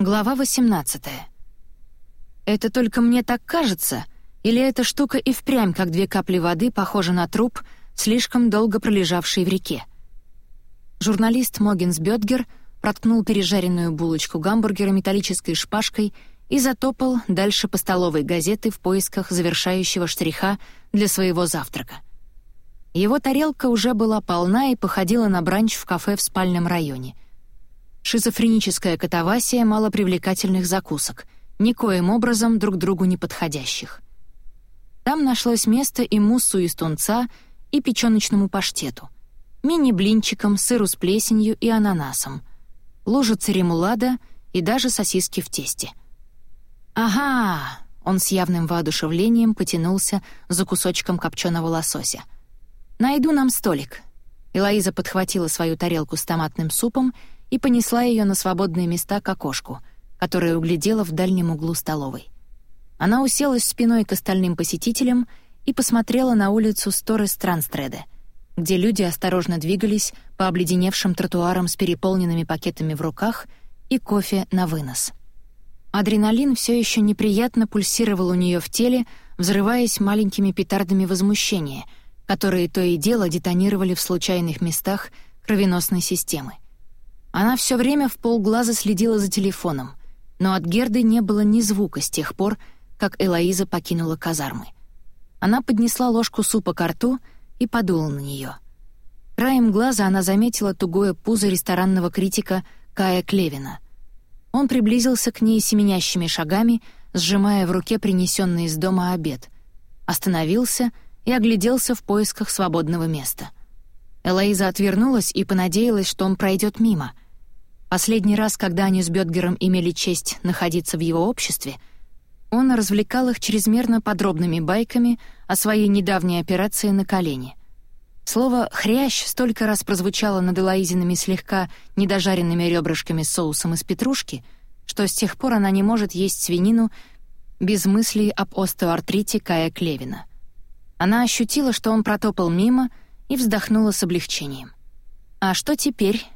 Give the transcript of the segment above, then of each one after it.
Глава 18. Это только мне так кажется, или эта штука и впрямь, как две капли воды, похожа на труп, слишком долго пролежавший в реке? Журналист Могинс Бёдгер проткнул пережаренную булочку гамбургера металлической шпажкой и затопал дальше по столовой газеты в поисках завершающего штриха для своего завтрака. Его тарелка уже была полна и походила на бранч в кафе в спальном районе — Шизофреническая катавасия малопривлекательных закусок, никоим образом друг другу не подходящих. Там нашлось место и муссу из тунца, и печёночному паштету, мини-блинчикам, сыру с плесенью и ананасом, лужица ремулада и даже сосиски в тесте. «Ага!» — он с явным воодушевлением потянулся за кусочком копченого лосося. «Найду нам столик». Элоиза подхватила свою тарелку с томатным супом и понесла ее на свободные места к окошку, которое углядела в дальнем углу столовой. Она уселась спиной к остальным посетителям и посмотрела на улицу Сторы Странстреде, где люди осторожно двигались по обледеневшим тротуарам с переполненными пакетами в руках и кофе на вынос. Адреналин все еще неприятно пульсировал у нее в теле, взрываясь маленькими петардами возмущения, которые то и дело детонировали в случайных местах кровеносной системы. Она все время в полглаза следила за телефоном, но от Герды не было ни звука с тех пор, как Элоиза покинула казармы. Она поднесла ложку супа к рту и подула на нее. Краем глаза она заметила тугое пузо ресторанного критика Кая Клевина. Он приблизился к ней семенящими шагами, сжимая в руке принесенный из дома обед, остановился и огляделся в поисках свободного места. Элоиза отвернулась и понадеялась, что он пройдет мимо, Последний раз, когда они с Бёдгером имели честь находиться в его обществе, он развлекал их чрезмерно подробными байками о своей недавней операции на колени. Слово «хрящ» столько раз прозвучало над Элоизиными слегка недожаренными ребрышками с соусом из петрушки, что с тех пор она не может есть свинину без мыслей об остеоартрите Кая Клевина. Она ощутила, что он протопал мимо, и вздохнула с облегчением. «А что теперь?»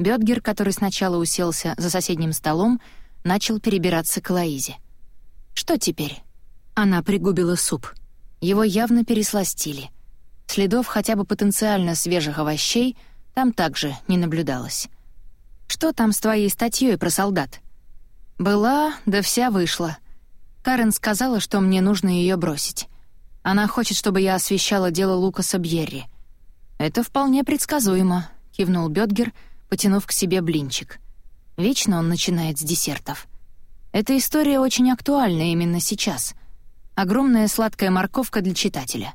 Бёдгер, который сначала уселся за соседним столом, начал перебираться к Лоизе. «Что теперь?» Она пригубила суп. Его явно пересластили. Следов хотя бы потенциально свежих овощей там также не наблюдалось. «Что там с твоей статьей про солдат?» «Была, да вся вышла. Карен сказала, что мне нужно ее бросить. Она хочет, чтобы я освещала дело Лукаса Бьерри». «Это вполне предсказуемо», — кивнул Бёдгер, — потянув к себе блинчик. Вечно он начинает с десертов. Эта история очень актуальна именно сейчас. Огромная сладкая морковка для читателя.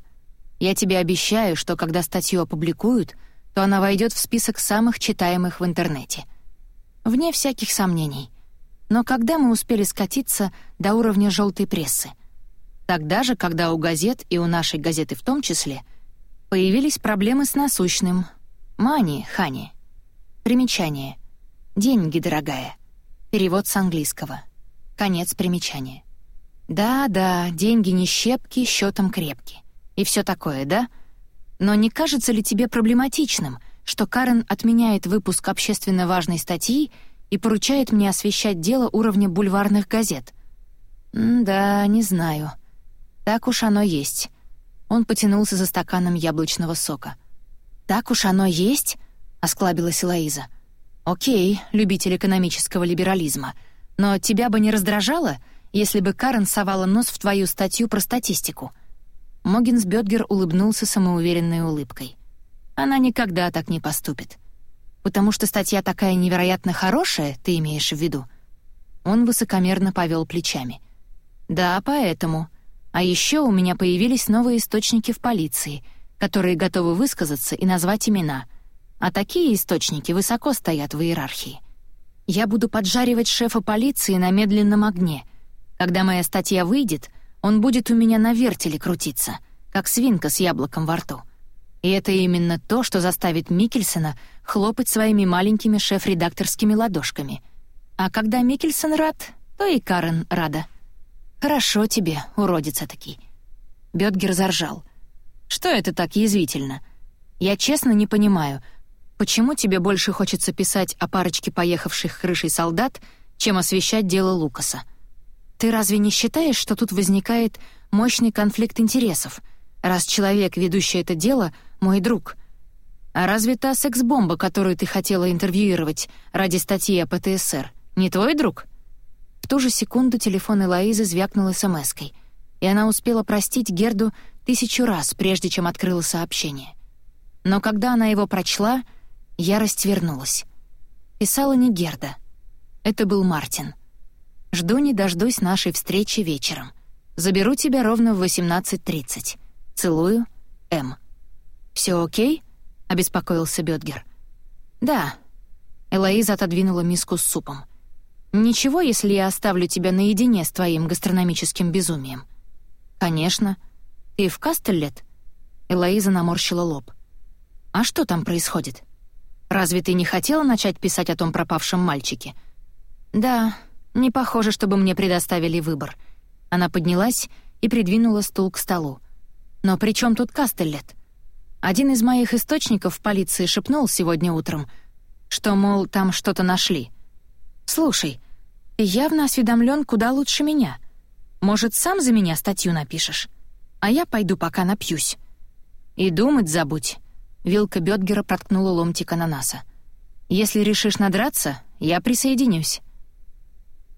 Я тебе обещаю, что когда статью опубликуют, то она войдет в список самых читаемых в интернете. Вне всяких сомнений. Но когда мы успели скатиться до уровня желтой прессы? Тогда же, когда у газет, и у нашей газеты в том числе, появились проблемы с насущным. Мани, Хани. Примечание. Деньги, дорогая. Перевод с английского. Конец примечания. Да-да, деньги не щепки, счетом крепки. И все такое, да? Но не кажется ли тебе проблематичным, что Карен отменяет выпуск общественно важной статьи и поручает мне освещать дело уровня бульварных газет? М да, не знаю. Так уж оно есть. Он потянулся за стаканом яблочного сока. Так уж оно есть? — осклабилась Лоиза. «Окей, любитель экономического либерализма, но тебя бы не раздражало, если бы Карен совала нос в твою статью про статистику?» Могинсбёдгер улыбнулся самоуверенной улыбкой. «Она никогда так не поступит. Потому что статья такая невероятно хорошая, ты имеешь в виду?» Он высокомерно повел плечами. «Да, поэтому. А еще у меня появились новые источники в полиции, которые готовы высказаться и назвать имена — а такие источники высоко стоят в иерархии. Я буду поджаривать шефа полиции на медленном огне. Когда моя статья выйдет, он будет у меня на вертеле крутиться, как свинка с яблоком во рту. И это именно то, что заставит Микельсона хлопать своими маленькими шеф-редакторскими ладошками. А когда Микельсон рад, то и Карен рада. «Хорошо тебе, уродец этакий». Бёдгер заржал. «Что это так язвительно? Я честно не понимаю, Почему тебе больше хочется писать о парочке поехавших крышей солдат, чем освещать дело Лукаса. Ты разве не считаешь, что тут возникает мощный конфликт интересов, раз человек, ведущий это дело, мой друг? А разве та секс-бомба, которую ты хотела интервьюировать ради статьи о ПТСР, не твой друг?» В ту же секунду телефон Элоизы звякнул смс-кой, и она успела простить Герду тысячу раз, прежде чем открыла сообщение. Но когда она его прочла, ярость вернулась. Писала не Герда. Это был Мартин. Жду не дождусь нашей встречи вечером. Заберу тебя ровно в 18.30. Целую, М. Все окей?» — обеспокоился Бёдгер. «Да». Элоиза отодвинула миску с супом. «Ничего, если я оставлю тебя наедине с твоим гастрономическим безумием?» «Конечно. Ты в Кастеллет?» Элоиза наморщила лоб. «А что там происходит? Разве ты не хотела начать писать о том пропавшем мальчике?» «Да, не похоже, чтобы мне предоставили выбор. Она поднялась и придвинула стул к столу. Но при чем тут Кастеллет? Один из моих источников в полиции шепнул сегодня утром, что, мол, там что-то нашли. Слушай, явно осведомлен куда лучше меня. Может, сам за меня статью напишешь? А я пойду пока напьюсь. И думать забудь. Вилка Бёдгера проткнула ломтик ананаса. «Если решишь надраться, я присоединюсь».